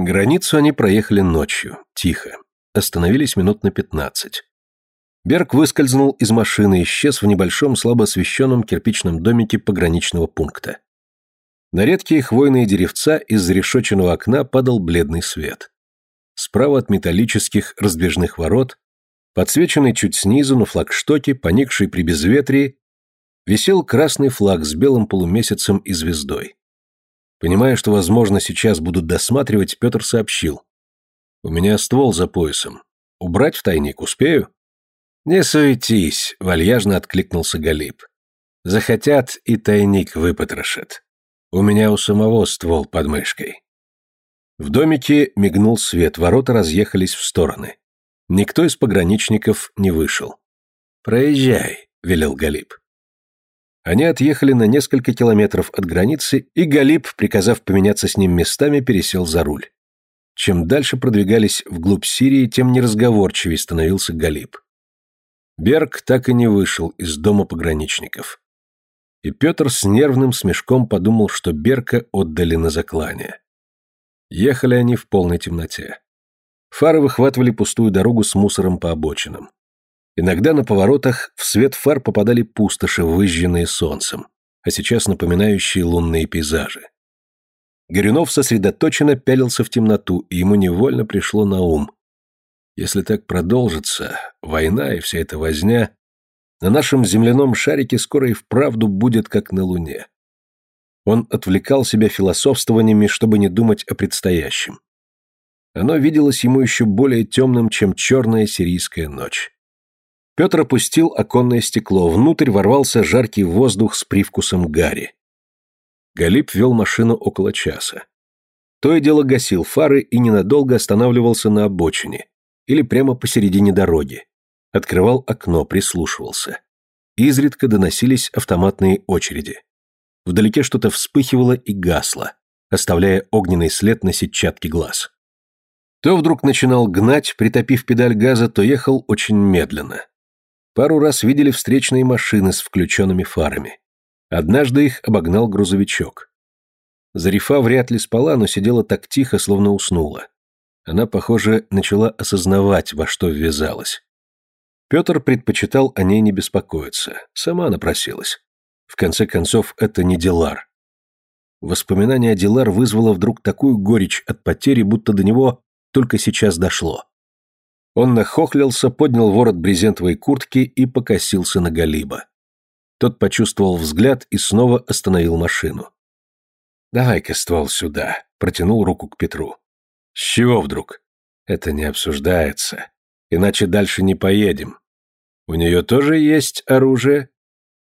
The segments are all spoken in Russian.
Границу они проехали ночью, тихо. Остановились минут на пятнадцать. Берг выскользнул из машины и исчез в небольшом слабо освещенном кирпичном домике пограничного пункта. На редкие хвойные деревца из зарешоченного окна падал бледный свет. Справа от металлических раздвижных ворот, подсвеченный чуть снизу на флагштоке, поникший при безветрии, висел красный флаг с белым полумесяцем и звездой. Понимая, что, возможно, сейчас будут досматривать, Петр сообщил. «У меня ствол за поясом. Убрать в тайник успею?» «Не суетись», — вальяжно откликнулся Галиб. «Захотят, и тайник выпотрошат. У меня у самого ствол под мышкой». В домике мигнул свет, ворота разъехались в стороны. Никто из пограничников не вышел. «Проезжай», — велел Галиб. Они отъехали на несколько километров от границы, и Галип, приказав поменяться с ним местами, пересел за руль. Чем дальше продвигались вглубь Сирии, тем неразговорчивее становился Галип. Берг так и не вышел из дома пограничников. И Петр с нервным смешком подумал, что Берка отдали на заклание. Ехали они в полной темноте. Фары выхватывали пустую дорогу с мусором по обочинам. Иногда на поворотах в свет фар попадали пустоши, выжженные солнцем, а сейчас напоминающие лунные пейзажи. Горюнов сосредоточенно пялился в темноту, и ему невольно пришло на ум. Если так продолжится, война и вся эта возня, на нашем земляном шарике скоро и вправду будет как на Луне. Он отвлекал себя философствованиями, чтобы не думать о предстоящем. Оно виделось ему еще более темным, чем черная сирийская ночь. Петр опустил оконное стекло, внутрь ворвался жаркий воздух с привкусом гари. Галип вел машину около часа. То и дело гасил фары и ненадолго останавливался на обочине или прямо посередине дороги. Открывал окно, прислушивался. Изредка доносились автоматные очереди. Вдалеке что-то вспыхивало и гасло, оставляя огненный след на сетчатке глаз. То вдруг начинал гнать, притопив педаль газа, то ехал очень медленно. Пару раз видели встречные машины с включенными фарами. Однажды их обогнал грузовичок. Зарифа вряд ли спала, но сидела так тихо, словно уснула. Она, похоже, начала осознавать, во что ввязалась. Петр предпочитал о ней не беспокоиться. Сама она просилась. В конце концов, это не Дилар. Воспоминание о Дилар вызвало вдруг такую горечь от потери, будто до него только сейчас дошло. Он нахохлился, поднял ворот брезентовой куртки и покосился на Галиба. Тот почувствовал взгляд и снова остановил машину. «Давай-ка ствол сюда», — протянул руку к Петру. «С чего вдруг?» «Это не обсуждается. Иначе дальше не поедем». «У нее тоже есть оружие?»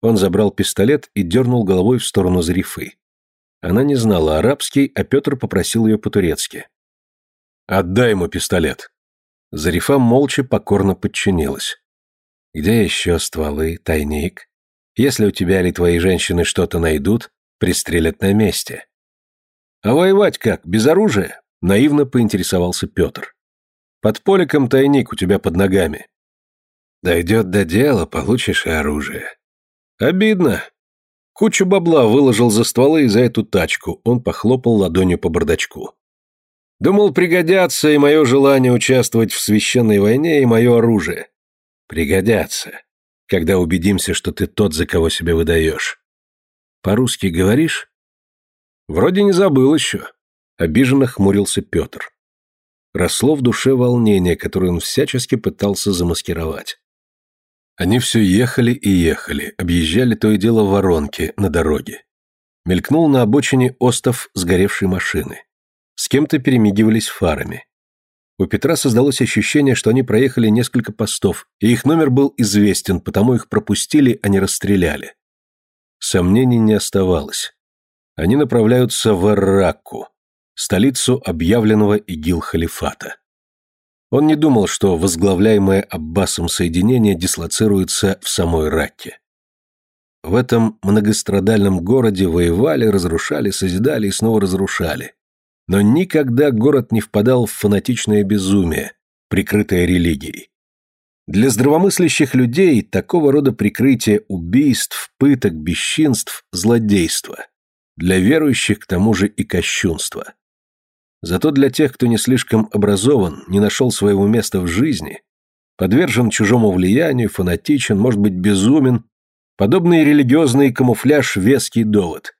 Он забрал пистолет и дернул головой в сторону Зарифы. Она не знала арабский, а Петр попросил ее по-турецки. «Отдай ему пистолет». Зарифа молча покорно подчинилась. «Где еще стволы, тайник? Если у тебя или твои женщины что-то найдут, пристрелят на месте». «А воевать как, без оружия?» — наивно поинтересовался Петр. «Под поликом тайник у тебя под ногами». «Дойдет до дела, получишь и оружие». «Обидно. Кучу бабла выложил за стволы и за эту тачку». Он похлопал ладонью по бардачку. Думал, пригодятся и мое желание участвовать в священной войне, и мое оружие. Пригодятся, когда убедимся, что ты тот, за кого себя выдаешь. По-русски говоришь? Вроде не забыл еще. Обиженно хмурился Петр. Росло в душе волнение, которое он всячески пытался замаскировать. Они все ехали и ехали, объезжали то и дело воронки на дороге. Мелькнул на обочине остов сгоревшей машины. С кем-то перемигивались фарами. У Петра создалось ощущение, что они проехали несколько постов, и их номер был известен, потому их пропустили, а не расстреляли. Сомнений не оставалось. Они направляются в Арракку, столицу объявленного ИГИЛ-халифата. Он не думал, что возглавляемое Аббасом соединение дислоцируется в самой Ракке. В этом многострадальном городе воевали, разрушали, созидали и снова разрушали но никогда город не впадал в фанатичное безумие, прикрытое религией. Для здравомыслящих людей такого рода прикрытие убийств, пыток, бесчинств – злодейство. Для верующих, к тому же, и кощунство. Зато для тех, кто не слишком образован, не нашел своего места в жизни, подвержен чужому влиянию, фанатичен, может быть, безумен, подобный религиозный камуфляж – веский довод.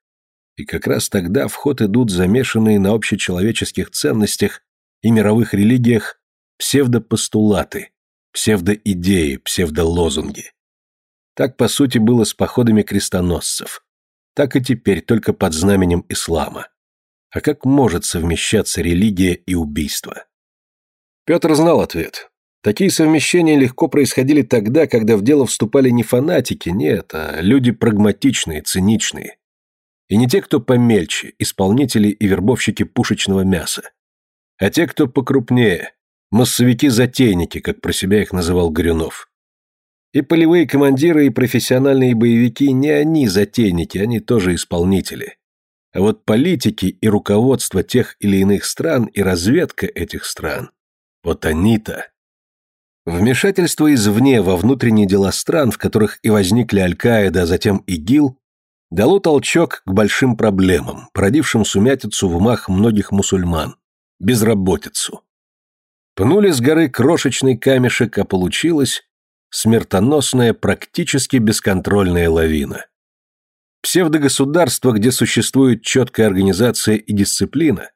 И как раз тогда в ход идут замешанные на общечеловеческих ценностях и мировых религиях псевдопостулаты, псевдоидеи, псевдолозунги. Так, по сути, было с походами крестоносцев. Так и теперь, только под знаменем ислама. А как может совмещаться религия и убийство? Петр знал ответ. Такие совмещения легко происходили тогда, когда в дело вступали не фанатики, нет, а люди прагматичные, циничные. И не те, кто помельче, исполнители и вербовщики пушечного мяса, а те, кто покрупнее, массовики-затейники, как про себя их называл Горюнов. И полевые командиры, и профессиональные боевики не они затейники, они тоже исполнители. А вот политики и руководство тех или иных стран и разведка этих стран, вот они-то. Вмешательство извне во внутренние дела стран, в которых и возникли Аль-Каида, а затем ИГИЛ, дало толчок к большим проблемам, породившим сумятицу в умах многих мусульман, безработицу. Пнули с горы крошечный камешек, а получилась смертоносная, практически бесконтрольная лавина. Псевдогосударство, где существует четкая организация и дисциплина,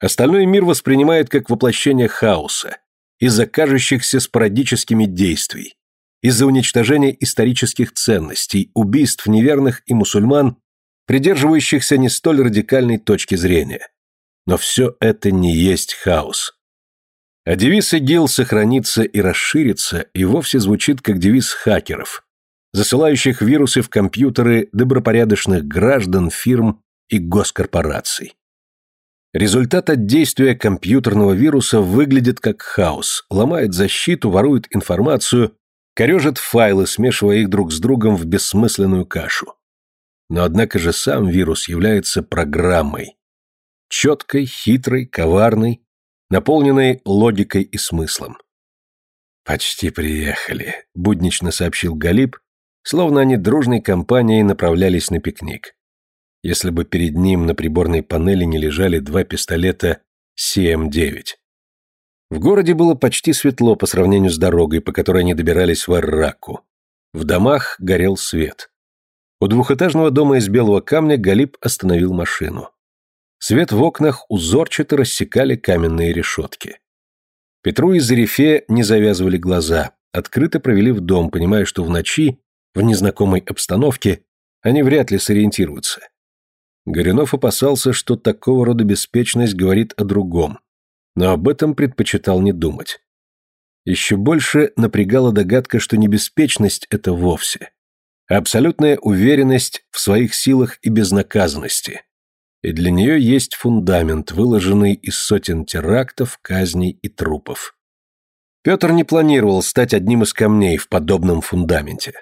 остальной мир воспринимает как воплощение хаоса, из-за кажущихся спорадическими действий, из-за уничтожения исторических ценностей, убийств неверных и мусульман, придерживающихся не столь радикальной точки зрения. Но все это не есть хаос. А девиз ИГИЛ сохранится и расширится и вовсе звучит как девиз хакеров, засылающих вирусы в компьютеры добропорядочных граждан, фирм и госкорпораций. Результат от действия компьютерного вируса выглядит как хаос, ломает защиту, ворует информацию, корежит файлы, смешивая их друг с другом в бессмысленную кашу. Но однако же сам вирус является программой. Четкой, хитрой, коварной, наполненной логикой и смыслом. «Почти приехали», — буднично сообщил Галиб, словно они дружной компанией направлялись на пикник. Если бы перед ним на приборной панели не лежали два пистолета СМ-9. В городе было почти светло по сравнению с дорогой, по которой они добирались в Арраку. В домах горел свет. У двухэтажного дома из белого камня Галиб остановил машину. Свет в окнах узорчато рассекали каменные решетки. Петру и Зарифе не завязывали глаза, открыто провели в дом, понимая, что в ночи, в незнакомой обстановке, они вряд ли сориентируются. Горюнов опасался, что такого рода беспечность говорит о другом, но об этом предпочитал не думать. Еще больше напрягала догадка, что небеспечность это вовсе, абсолютная уверенность в своих силах и безнаказанности. И для нее есть фундамент, выложенный из сотен терактов, казней и трупов. Петр не планировал стать одним из камней в подобном фундаменте.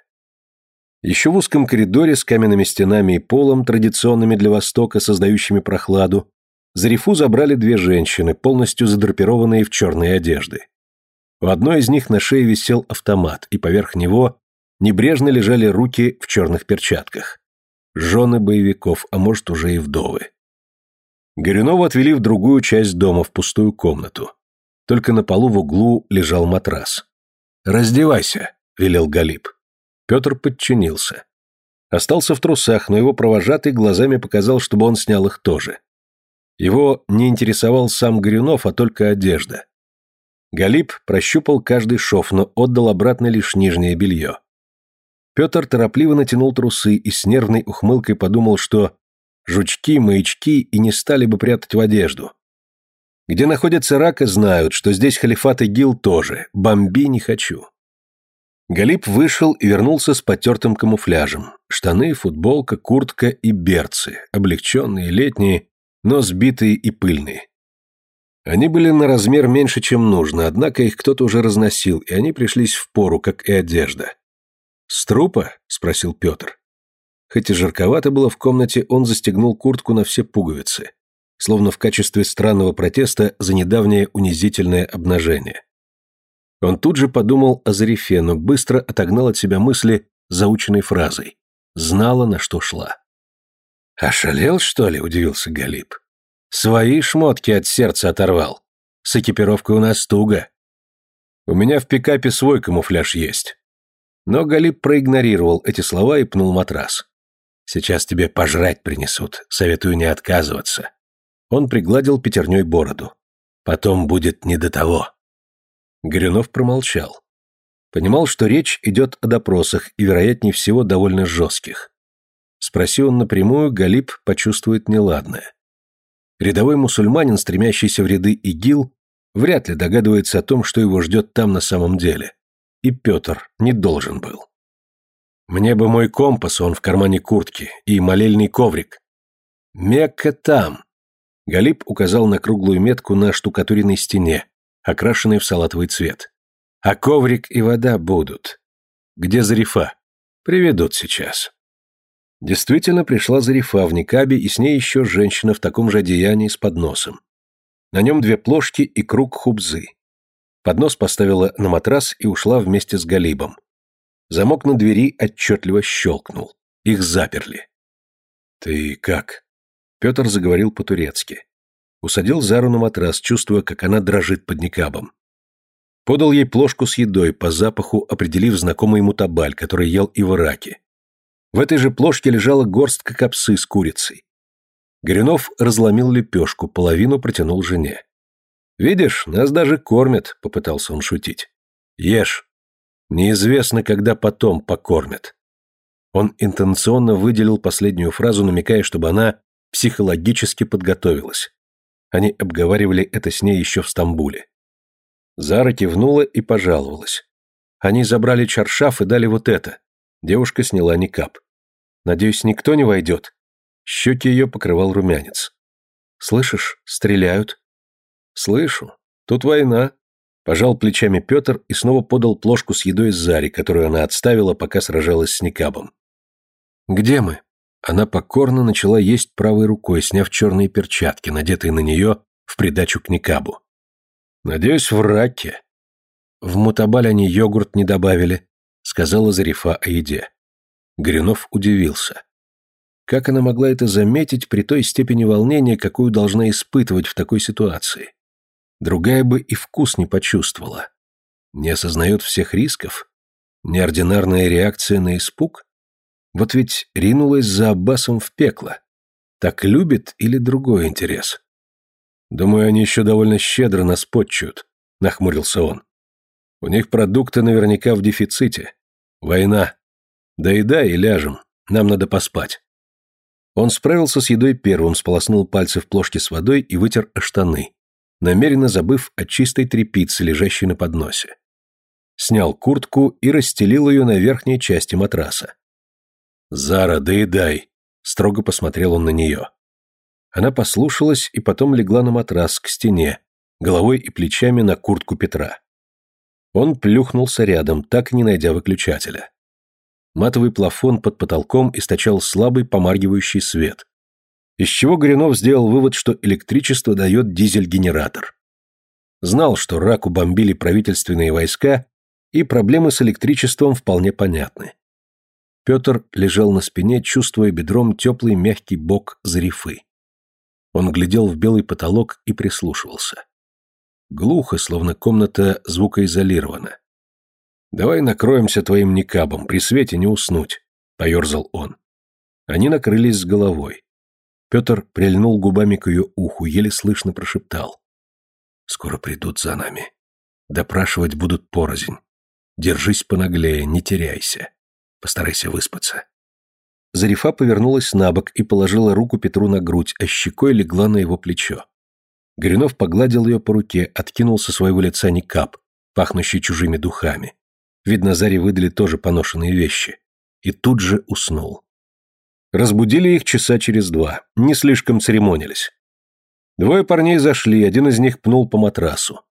Еще в узком коридоре с каменными стенами и полом, традиционными для Востока, создающими прохладу, за рифу забрали две женщины, полностью задрапированные в черные одежды. У одной из них на шее висел автомат, и поверх него небрежно лежали руки в черных перчатках. Жены боевиков, а может уже и вдовы. Горюнова отвели в другую часть дома, в пустую комнату. Только на полу в углу лежал матрас. «Раздевайся», — велел Галиб. Петр подчинился. Остался в трусах, но его провожатый глазами показал, чтобы он снял их тоже. Его не интересовал сам Горюнов, а только одежда. Галип прощупал каждый шов, но отдал обратно лишь нижнее белье. Петр торопливо натянул трусы и с нервной ухмылкой подумал, что жучки, маячки и не стали бы прятать в одежду. Где находятся рака, знают, что здесь халифат и тоже. Бомби не хочу. Галип вышел и вернулся с потертым камуфляжем. Штаны, футболка, куртка и берцы, облегченные, летние, но сбитые и пыльные. Они были на размер меньше, чем нужно, однако их кто-то уже разносил, и они пришлись в пору, как и одежда. «С трупа?» – спросил Петр. Хоть и жарковато было в комнате, он застегнул куртку на все пуговицы, словно в качестве странного протеста за недавнее унизительное обнажение. Он тут же подумал о Зарифе, но быстро отогнал от себя мысли заученной фразой. Знала, на что шла. «Ошалел, что ли?» – удивился Галип. «Свои шмотки от сердца оторвал. С экипировкой у нас туго. У меня в пикапе свой камуфляж есть». Но Галип проигнорировал эти слова и пнул матрас. «Сейчас тебе пожрать принесут. Советую не отказываться». Он пригладил пятерней бороду. «Потом будет не до того». Горюнов промолчал. Понимал, что речь идет о допросах и, вероятнее всего, довольно жестких. Спроси он напрямую, Галиб почувствует неладное. Рядовой мусульманин, стремящийся в ряды ИГИЛ, вряд ли догадывается о том, что его ждет там на самом деле. И Петр не должен был. Мне бы мой компас, он в кармане куртки, и молельный коврик. Мекка там. Галиб указал на круглую метку на штукатуренной стене, окрашенной в салатовый цвет. А коврик и вода будут. Где Зарифа? Приведут сейчас. Действительно пришла Зарифа в Никабе и с ней еще женщина в таком же одеянии с подносом. На нем две плошки и круг хубзы. Поднос поставила на матрас и ушла вместе с Галибом. Замок на двери отчетливо щелкнул. Их заперли. «Ты как?» Петр заговорил по-турецки. Усадил Зару на матрас, чувствуя, как она дрожит под Никабом. Подал ей плошку с едой, по запаху определив знакомый ему табаль, который ел и в Ираке. В этой же плошке лежала горстка капсы с курицей. Горюнов разломил лепешку, половину протянул жене. «Видишь, нас даже кормят», — попытался он шутить. «Ешь. Неизвестно, когда потом покормят». Он интенционно выделил последнюю фразу, намекая, чтобы она психологически подготовилась. Они обговаривали это с ней еще в Стамбуле. Зара кивнула и пожаловалась. Они забрали чаршаф и дали вот это. Девушка сняла никап. «Надеюсь, никто не войдет?» Щеки ее покрывал румянец. «Слышишь, стреляют». «Слышу. Тут война». Пожал плечами Петр и снова подал плошку с едой из Зари, которую она отставила, пока сражалась с Никабом. «Где мы?» Она покорно начала есть правой рукой, сняв черные перчатки, надетые на нее в придачу к Никабу. «Надеюсь, в раке». В мутабаль они йогурт не добавили, — сказала Зарифа о еде. Гринов удивился. Как она могла это заметить при той степени волнения, какую должна испытывать в такой ситуации? Другая бы и вкус не почувствовала. Не осознает всех рисков? Неординарная реакция на испуг? Вот ведь ринулась за Аббасом в пекло. Так любит или другой интерес? Думаю, они еще довольно щедро нас подчуют, нахмурился он. У них продукты наверняка в дефиците. Война. Да и да и ляжем. Нам надо поспать. Он справился с едой первым, сполоснул пальцы в плошке с водой и вытер штаны, намеренно забыв о чистой тряпице, лежащей на подносе. Снял куртку и расстелил ее на верхней части матраса. «Зара, да и дай. — строго посмотрел он на нее. Она послушалась и потом легла на матрас к стене, головой и плечами на куртку Петра. Он плюхнулся рядом, так и не найдя выключателя. Матовый плафон под потолком источал слабый помаргивающий свет, из чего Горюнов сделал вывод, что электричество дает дизель-генератор. Знал, что раку бомбили правительственные войска, и проблемы с электричеством вполне понятны. Петр лежал на спине, чувствуя бедром теплый мягкий бок зарифы. Он глядел в белый потолок и прислушивался. Глухо, словно комната звукоизолирована. «Давай накроемся твоим никабом, при свете не уснуть», — поерзал он. Они накрылись с головой. Петр прильнул губами к ее уху, еле слышно прошептал. «Скоро придут за нами. Допрашивать будут порознь. Держись понаглее, не теряйся. Постарайся выспаться». Зарифа повернулась на бок и положила руку Петру на грудь, а щекой легла на его плечо. Гринов погладил ее по руке, откинул со своего лица никап, пахнущий чужими духами. Видно, Заре выдали тоже поношенные вещи. И тут же уснул. Разбудили их часа через два, не слишком церемонились. Двое парней зашли, один из них пнул по матрасу.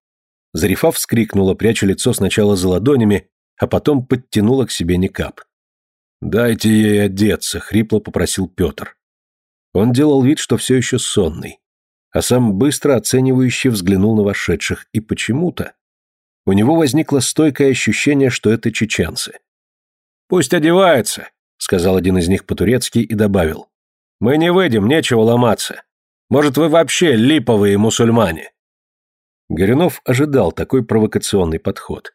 Зарифа вскрикнула, пряча лицо сначала за ладонями, а потом подтянула к себе никап. «Дайте ей одеться», — хрипло попросил Петр. Он делал вид, что все еще сонный а сам быстро оценивающе взглянул на вошедших, и почему-то у него возникло стойкое ощущение, что это чеченцы. «Пусть одевается», — сказал один из них по-турецки и добавил. «Мы не выйдем, нечего ломаться. Может, вы вообще липовые мусульмане?» Горюнов ожидал такой провокационный подход.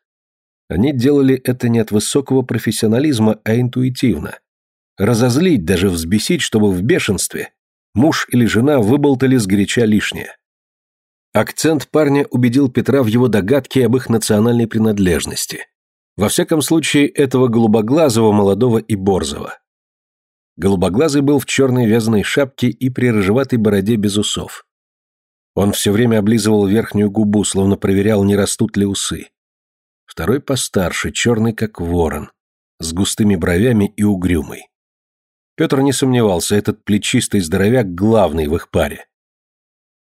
Они делали это не от высокого профессионализма, а интуитивно. Разозлить, даже взбесить, чтобы в бешенстве Муж или жена выболтали сгоряча лишнее. Акцент парня убедил Петра в его догадке об их национальной принадлежности. Во всяком случае, этого голубоглазого, молодого и борзого. Голубоглазый был в черной вязаной шапке и при рыжеватой бороде без усов. Он все время облизывал верхнюю губу, словно проверял, не растут ли усы. Второй постарше, черный как ворон, с густыми бровями и угрюмый. Петр не сомневался, этот плечистый здоровяк главный в их паре.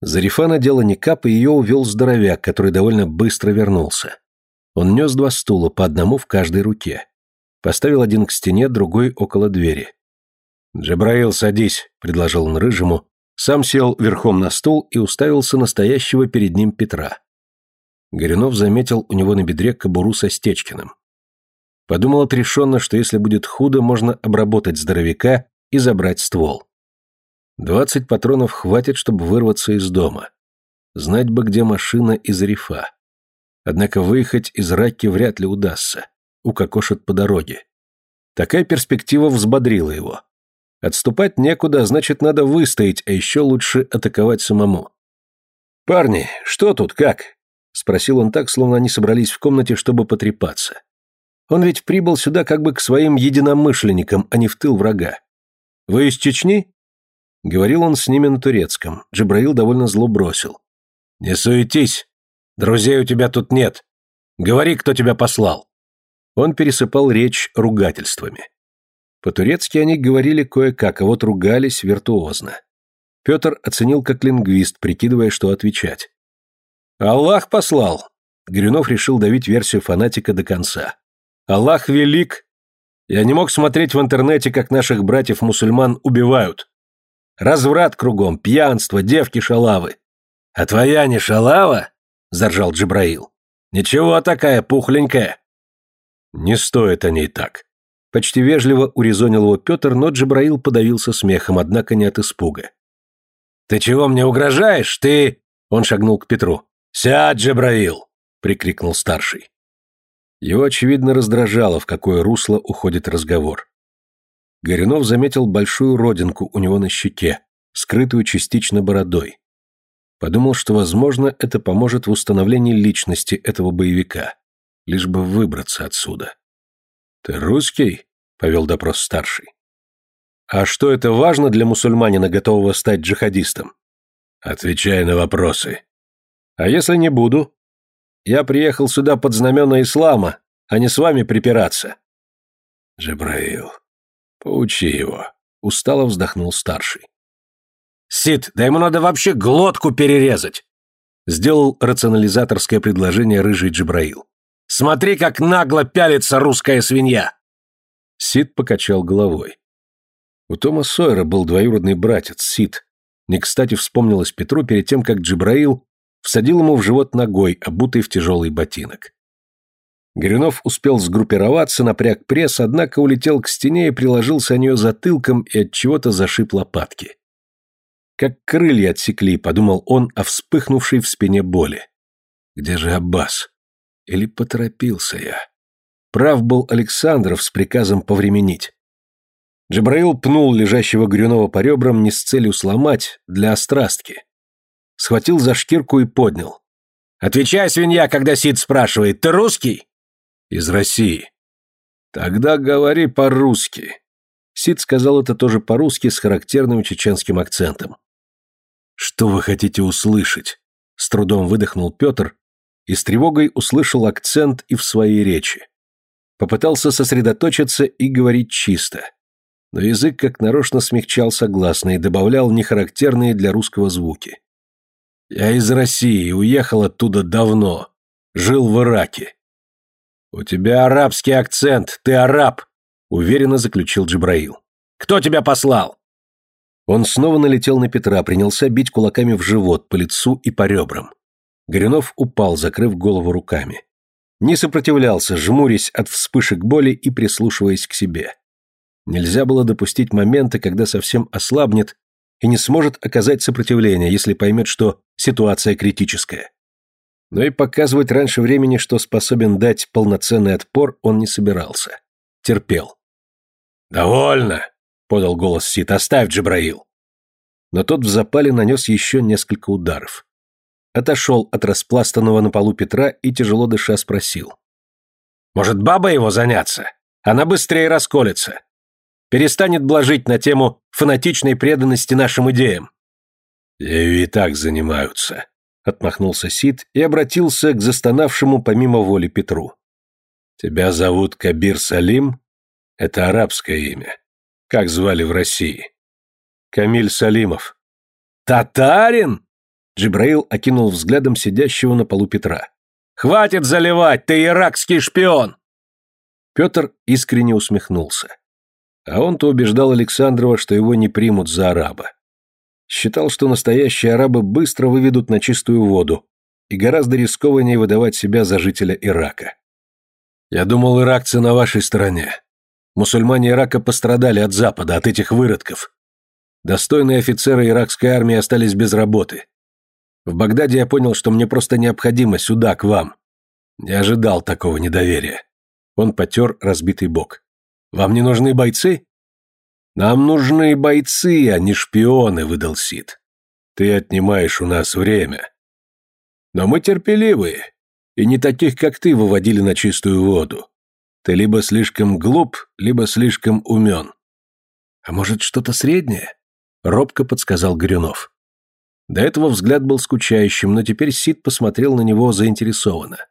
Зарифана дело не кап, и ее увел здоровяк, который довольно быстро вернулся. Он нес два стула, по одному в каждой руке. Поставил один к стене, другой около двери. «Джабраил, садись», — предложил он рыжему. Сам сел верхом на стул и уставился настоящего перед ним Петра. Горюнов заметил у него на бедре кобуру со Стечкиным. Подумал отрешенно, что если будет худо, можно обработать здоровяка и забрать ствол. Двадцать патронов хватит, чтобы вырваться из дома. Знать бы, где машина из рифа. Однако выехать из Раки вряд ли удастся. Укокошат по дороге. Такая перспектива взбодрила его. Отступать некуда, значит, надо выстоять, а еще лучше атаковать самому. «Парни, что тут, как?» — спросил он так, словно они собрались в комнате, чтобы потрепаться. Он ведь прибыл сюда как бы к своим единомышленникам, а не в тыл врага. «Вы из Чечни?» Говорил он с ними на турецком. Джибраил довольно зло бросил. «Не суетись. Друзей у тебя тут нет. Говори, кто тебя послал». Он пересыпал речь ругательствами. По-турецки они говорили кое-как, а вот ругались виртуозно. Петр оценил как лингвист, прикидывая, что отвечать. «Аллах послал!» Горюнов решил давить версию фанатика до конца. Аллах велик! Я не мог смотреть в интернете, как наших братьев-мусульман убивают. Разврат кругом, пьянство, девки шалавы. А твоя не шалава? Заржал Джибраил. Ничего такая пухленькая. Не стоит о ней так. Почти вежливо урезонил его Петр, но Джибраил подавился смехом, однако не от испуга. «Ты чего мне угрожаешь? Ты...» Он шагнул к Петру. «Сядь, Джибраил!» — прикрикнул старший. Его, очевидно, раздражало, в какое русло уходит разговор. Горюнов заметил большую родинку у него на щеке, скрытую частично бородой. Подумал, что, возможно, это поможет в установлении личности этого боевика, лишь бы выбраться отсюда. «Ты русский?» — повел допрос старший. «А что это важно для мусульманина, готового стать джихадистом?» «Отвечай на вопросы». «А если не буду?» Я приехал сюда под знамена ислама, а не с вами припираться». «Джабраил, поучи его», — устало вздохнул старший. «Сид, да ему надо вообще глотку перерезать!» Сделал рационализаторское предложение рыжий Джабраил. «Смотри, как нагло пялится русская свинья!» Сид покачал головой. У Тома Сойера был двоюродный братец, Сид. Не кстати вспомнилось Петру перед тем, как Джибраил всадил ему в живот ногой, обутый в тяжелый ботинок. Горюнов успел сгруппироваться, напряг пресс, однако улетел к стене и приложился о нее затылком и от чего-то зашиб лопатки. Как крылья отсекли, подумал он о вспыхнувшей в спине боли. Где же Аббас? Или поторопился я? Прав был Александров с приказом повременить. Джабраил пнул лежащего Грюнова по ребрам не с целью сломать, для острастки схватил за шкирку и поднял. «Отвечай, свинья, когда Сид спрашивает, ты русский?» «Из России». «Тогда говори по-русски». Сид сказал это тоже по-русски с характерным чеченским акцентом. «Что вы хотите услышать?» С трудом выдохнул Петр и с тревогой услышал акцент и в своей речи. Попытался сосредоточиться и говорить чисто. Но язык как нарочно смягчал согласные, добавлял нехарактерные для русского звуки. Я из России, уехал оттуда давно. Жил в Ираке. У тебя арабский акцент, ты араб, уверенно заключил Джабраил. Кто тебя послал? Он снова налетел на Петра, принялся бить кулаками в живот, по лицу и по ребрам. Горюнов упал, закрыв голову руками. Не сопротивлялся, жмурясь от вспышек боли и прислушиваясь к себе. Нельзя было допустить момента, когда совсем ослабнет и не сможет оказать сопротивление, если поймет, что ситуация критическая. Но и показывать раньше времени, что способен дать полноценный отпор, он не собирался. Терпел. «Довольно!» — подал голос Сит. «Оставь, Джабраил!» Но тот в запале нанес еще несколько ударов. Отошел от распластанного на полу Петра и, тяжело дыша, спросил. «Может, баба его заняться? Она быстрее расколется!» перестанет блажить на тему фанатичной преданности нашим идеям. Ею и так занимаются, отмахнулся Сид и обратился к застонавшему помимо воли Петру. Тебя зовут Кабир Салим? Это арабское имя. Как звали в России? Камиль Салимов. Татарин? Джибраил окинул взглядом сидящего на полу Петра. «Хватит заливать, ты иракский шпион!» Петр искренне усмехнулся. А он-то убеждал Александрова, что его не примут за араба. Считал, что настоящие арабы быстро выведут на чистую воду и гораздо рискованнее выдавать себя за жителя Ирака. «Я думал, иракцы на вашей стороне. Мусульмане Ирака пострадали от Запада, от этих выродков. Достойные офицеры иракской армии остались без работы. В Багдаде я понял, что мне просто необходимо сюда, к вам. Не ожидал такого недоверия». Он потер разбитый бок. Вам не нужны бойцы?» «Нам нужны бойцы, а не шпионы», — выдал Сид. «Ты отнимаешь у нас время». «Но мы терпеливые, и не таких, как ты, выводили на чистую воду. Ты либо слишком глуп, либо слишком умен». «А может, что-то среднее?» — робко подсказал Горюнов. До этого взгляд был скучающим, но теперь Сид посмотрел на него заинтересованно.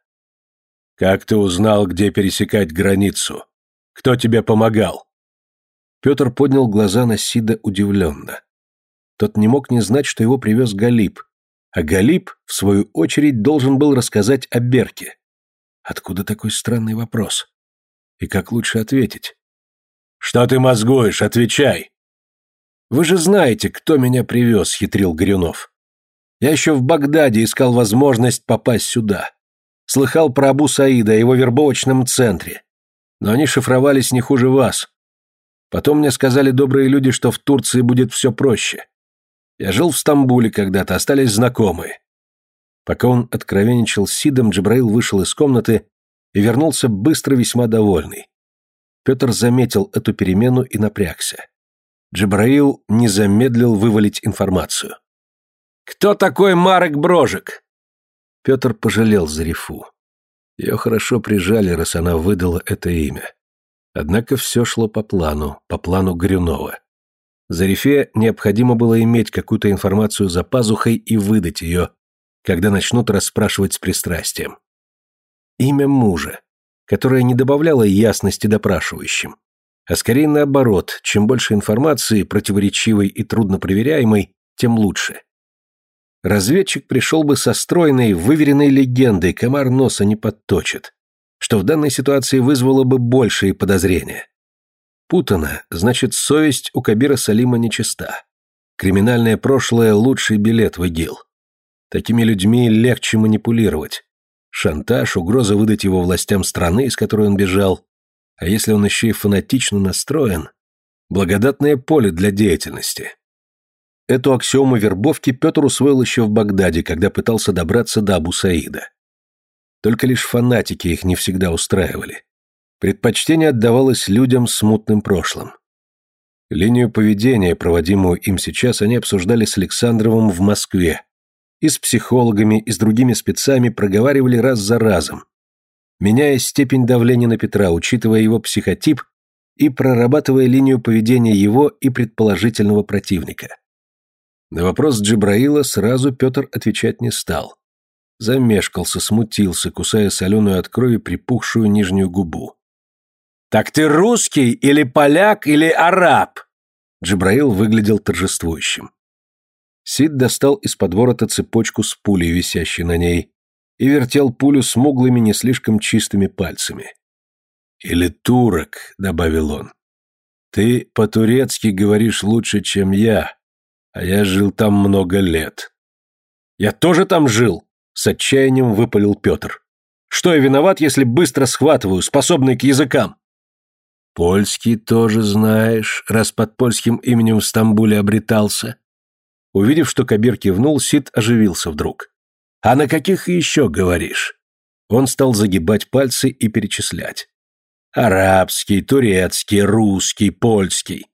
«Как ты узнал, где пересекать границу?» Кто тебе помогал?» Петр поднял глаза на Сида удивленно. Тот не мог не знать, что его привез Галип, а Галип, в свою очередь, должен был рассказать о Берке. Откуда такой странный вопрос? И как лучше ответить? «Что ты мозгуешь? Отвечай!» «Вы же знаете, кто меня привез», — хитрил Горюнов. «Я еще в Багдаде искал возможность попасть сюда. Слыхал про Абу Саида о его вербовочном центре но они шифровались не хуже вас. Потом мне сказали добрые люди, что в Турции будет все проще. Я жил в Стамбуле когда-то, остались знакомые. Пока он откровенничал с Сидом, Джабраил вышел из комнаты и вернулся быстро весьма довольный. Петр заметил эту перемену и напрягся. Джабраил не замедлил вывалить информацию. «Кто такой Марек Брожек? Петр пожалел Зарифу. Ее хорошо прижали, раз она выдала это имя. Однако все шло по плану, по плану Горюнова. Зарифе необходимо было иметь какую-то информацию за пазухой и выдать ее, когда начнут расспрашивать с пристрастием. Имя мужа, которое не добавляло ясности допрашивающим, а скорее наоборот, чем больше информации, противоречивой и труднопроверяемой, тем лучше разведчик пришел бы со стройной, выверенной легендой, комар носа не подточит, что в данной ситуации вызвало бы большие подозрения. Путано, значит, совесть у Кабира Салима нечиста. Криминальное прошлое – лучший билет в ИГИЛ. Такими людьми легче манипулировать. Шантаж, угроза выдать его властям страны, из которой он бежал. А если он еще и фанатично настроен, благодатное поле для деятельности. Эту аксиому вербовки Петр усвоил еще в Багдаде, когда пытался добраться до Абу-Саида. Только лишь фанатики их не всегда устраивали. Предпочтение отдавалось людям с мутным прошлым. Линию поведения, проводимую им сейчас, они обсуждали с Александровым в Москве. И с психологами, и с другими спецами проговаривали раз за разом, меняя степень давления на Петра, учитывая его психотип и прорабатывая линию поведения его и предположительного противника. На вопрос Джибраила сразу Петр отвечать не стал. Замешкался, смутился, кусая соленую от крови припухшую нижнюю губу. «Так ты русский или поляк или араб?» Джибраил выглядел торжествующим. Сид достал из подворота цепочку с пулей, висящей на ней, и вертел пулю смуглыми, не слишком чистыми пальцами. «Или турок», — добавил он. «Ты по-турецки говоришь лучше, чем я, а я жил там много лет. Я тоже там жил, с отчаянием выпалил Петр. Что я виноват, если быстро схватываю, способный к языкам? Польский тоже знаешь, раз под польским именем в Стамбуле обретался. Увидев, что Кабир кивнул, Сид оживился вдруг. А на каких еще говоришь? Он стал загибать пальцы и перечислять. Арабский, турецкий, русский, польский.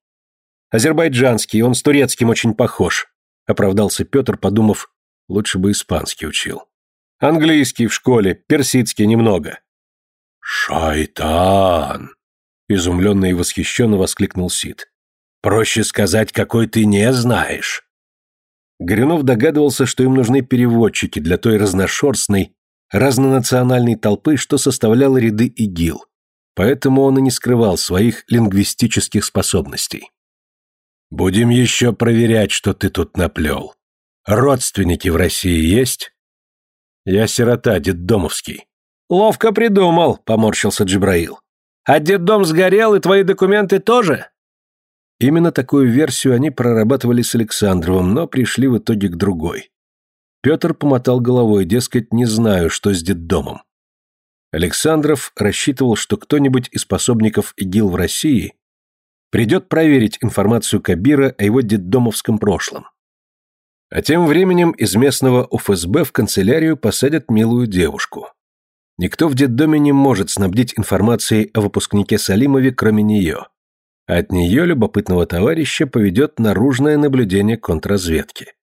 Азербайджанский, он с турецким очень похож», — оправдался Петр, подумав, лучше бы испанский учил. «Английский в школе, персидский немного». «Шайтан!» — изумленно и восхищенно воскликнул Сид. «Проще сказать, какой ты не знаешь». Горюнов догадывался, что им нужны переводчики для той разношерстной, разнонациональной толпы, что составляла ряды ИГИЛ, поэтому он и не скрывал своих лингвистических способностей. Будем еще проверять, что ты тут наплел. Родственники в России есть? Я сирота, детдомовский. Ловко придумал, поморщился Джибраил. А детдом сгорел, и твои документы тоже? Именно такую версию они прорабатывали с Александровым, но пришли в итоге к другой. Петр помотал головой, дескать, не знаю, что с детдомом. Александров рассчитывал, что кто-нибудь из способников ИГИЛ в России Придет проверить информацию Кабира о его детдомовском прошлом. А тем временем из местного ОФСБ в канцелярию посадят милую девушку. Никто в детдоме не может снабдить информацией о выпускнике Салимове, кроме нее. От нее любопытного товарища поведет наружное наблюдение контрразведки.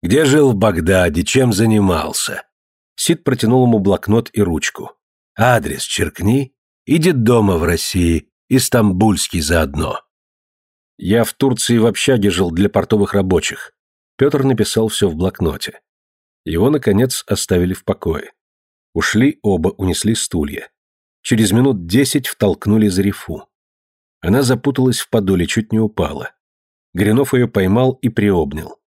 «Где жил в Багдаде? Чем занимался?» Сид протянул ему блокнот и ручку. «Адрес черкни. И детдома в России и стамбульский заодно. Я в Турции в общаге жил для портовых рабочих. Петр написал все в блокноте. Его, наконец, оставили в покое. Ушли оба, унесли стулья. Через минут десять втолкнули за рифу. Она запуталась в подоле, чуть не упала. Гринов ее поймал и приобнял.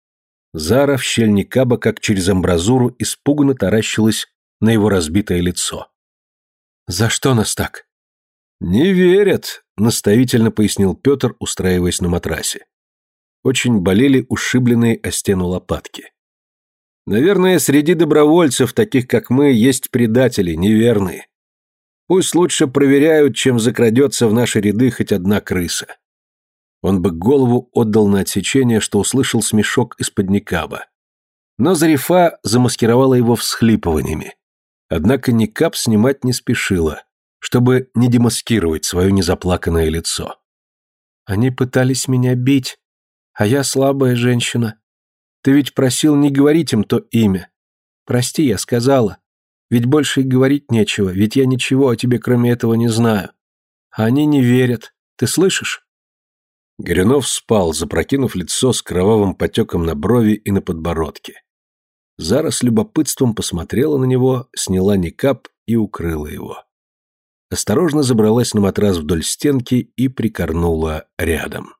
Зара в щель Никаба, как через амбразуру, испуганно таращилась на его разбитое лицо. «За что нас так?» «Не верят», — наставительно пояснил Петр, устраиваясь на матрасе. Очень болели ушибленные о стену лопатки. «Наверное, среди добровольцев, таких как мы, есть предатели, неверные. Пусть лучше проверяют, чем закрадется в наши ряды хоть одна крыса». Он бы голову отдал на отсечение, что услышал смешок из-под Никаба. Но Зарифа замаскировала его всхлипываниями. Однако Никаб снимать не спешила — чтобы не демаскировать свое незаплаканное лицо. «Они пытались меня бить, а я слабая женщина. Ты ведь просил не говорить им то имя. Прости, я сказала. Ведь больше и говорить нечего, ведь я ничего о тебе кроме этого не знаю. А они не верят. Ты слышишь?» Горюнов спал, запрокинув лицо с кровавым потеком на брови и на подбородке. Зара с любопытством посмотрела на него, сняла никап и укрыла его осторожно забралась на матрас вдоль стенки и прикорнула рядом.